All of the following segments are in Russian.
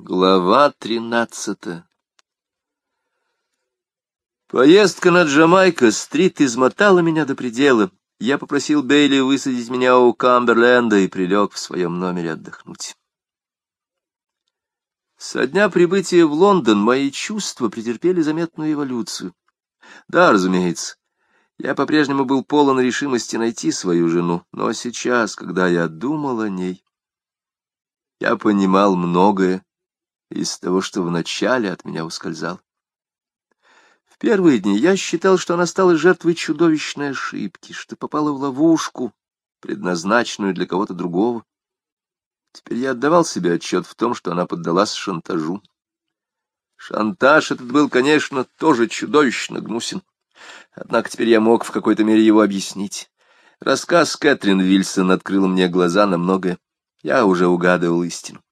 Глава тринадцатая Поездка на Джамайка-стрит измотала меня до предела. Я попросил Бейли высадить меня у Камберленда и прилег в своем номере отдохнуть. Со дня прибытия в Лондон мои чувства претерпели заметную эволюцию. Да, разумеется, я по-прежнему был полон решимости найти свою жену, но сейчас, когда я думал о ней, я понимал многое из того, что вначале от меня ускользал. В первые дни я считал, что она стала жертвой чудовищной ошибки, что попала в ловушку, предназначенную для кого-то другого. Теперь я отдавал себе отчет в том, что она поддалась шантажу. Шантаж этот был, конечно, тоже чудовищно гнусен. Однако теперь я мог в какой-то мере его объяснить. Рассказ Кэтрин Вильсон открыл мне глаза на многое. Я уже угадывал истину.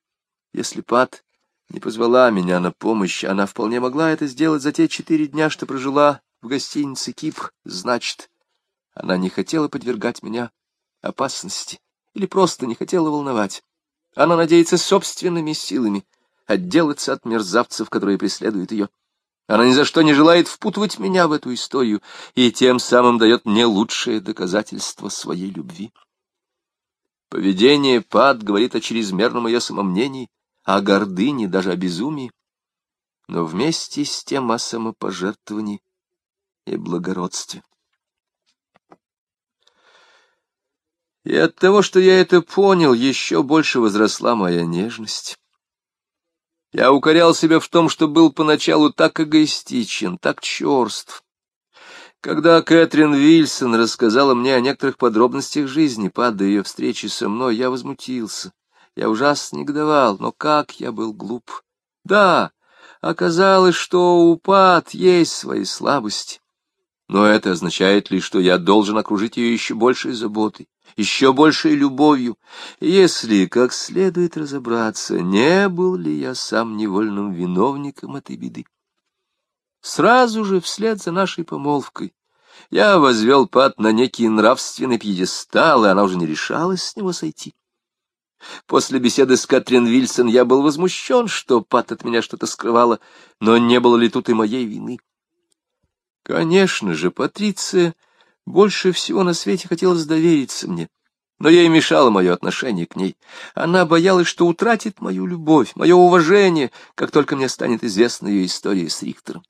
Если Пат не позвала меня на помощь, она вполне могла это сделать за те четыре дня, что прожила в гостинице Кип. Значит, она не хотела подвергать меня опасности или просто не хотела волновать. Она надеется собственными силами отделаться от мерзавцев, которые преследуют ее. Она ни за что не желает впутывать меня в эту историю и тем самым дает мне лучшее доказательство своей любви. Поведение Пат говорит о чрезмерном ее самомнении, о гордыне, даже о безумии, но вместе с тем о самопожертвовании и благородстве. И от того, что я это понял, еще больше возросла моя нежность. Я укорял себя в том, что был поначалу так эгоистичен, так черств. Когда Кэтрин Вильсон рассказала мне о некоторых подробностях жизни, падая ее встречи со мной, я возмутился. Я ужасно негодовал, но как я был глуп. Да, оказалось, что у Пат есть свои слабости. Но это означает ли, что я должен окружить ее еще большей заботой, еще большей любовью, если, как следует разобраться, не был ли я сам невольным виновником этой беды. Сразу же, вслед за нашей помолвкой, я возвел Пат на некий нравственный пьедестал, и она уже не решалась с него сойти. После беседы с Катрин Вильсон я был возмущен, что Пат от меня что-то скрывала, но не было ли тут и моей вины? Конечно же, Патриция больше всего на свете хотелось довериться мне, но ей мешало мое отношение к ней. Она боялась, что утратит мою любовь, мое уважение, как только мне станет известна ее история с Рихтером.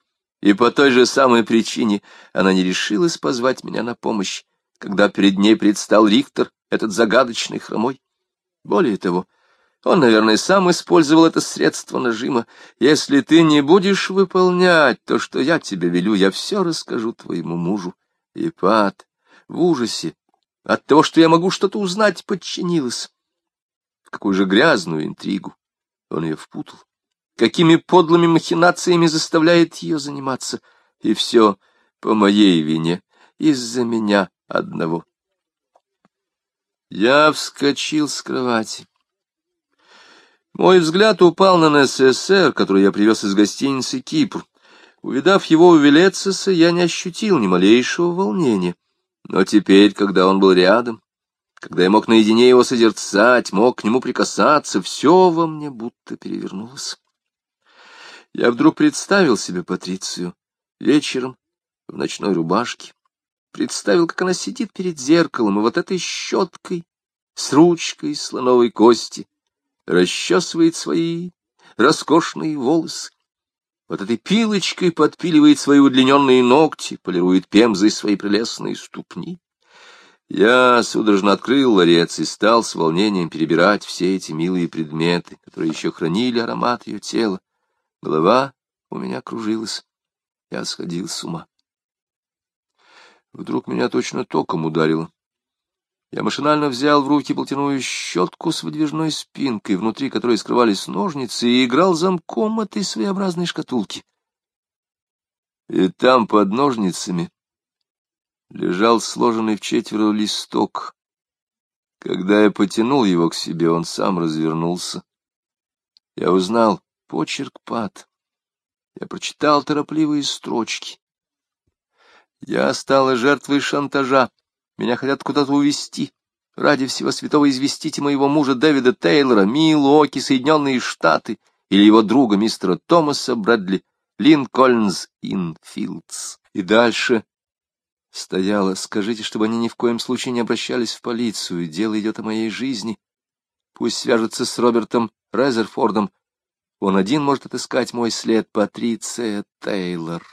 И по той же самой причине она не решилась позвать меня на помощь, когда перед ней предстал Рихтер, этот загадочный хромой. Более того, он, наверное, сам использовал это средство нажима. Если ты не будешь выполнять то, что я тебе велю, я все расскажу твоему мужу. И Пат в ужасе от того, что я могу что-то узнать, подчинилась. Какую же грязную интригу он ее впутал какими подлыми махинациями заставляет ее заниматься. И все по моей вине, из-за меня одного. Я вскочил с кровати. Мой взгляд упал на НССР, который я привез из гостиницы «Кипр». Увидав его у Велецеса, я не ощутил ни малейшего волнения. Но теперь, когда он был рядом, когда я мог наедине его созерцать, мог к нему прикасаться, все во мне будто перевернулось. Я вдруг представил себе Патрицию вечером в ночной рубашке, представил, как она сидит перед зеркалом, и вот этой щеткой с ручкой слоновой кости расчесывает свои роскошные волосы. Вот этой пилочкой подпиливает свои удлиненные ногти, полирует пемзой свои прелестные ступни. Я судорожно открыл ларец и стал с волнением перебирать все эти милые предметы, которые еще хранили аромат ее тела. Голова у меня кружилась. Я сходил с ума. Вдруг меня точно током ударило. Я машинально взял в руки платяную щетку с выдвижной спинкой, внутри которой скрывались ножницы, и играл замком этой своеобразной шкатулки. И там, под ножницами, лежал сложенный в четверо листок. Когда я потянул его к себе, он сам развернулся. Я узнал почерк пад. Я прочитал торопливые строчки. Я стала жертвой шантажа. Меня хотят куда-то увезти. Ради всего святого известите моего мужа Дэвида Тейлора, Милуоки, Соединенные Штаты. или его друга мистера Томаса Брэдли, Линкольнс Инфилдс. И дальше стояла, скажите, чтобы они ни в коем случае не обращались в полицию, дело идет о моей жизни. Пусть свяжутся с Робертом Резерфордом, он один может отыскать мой след, Патриция Тейлор.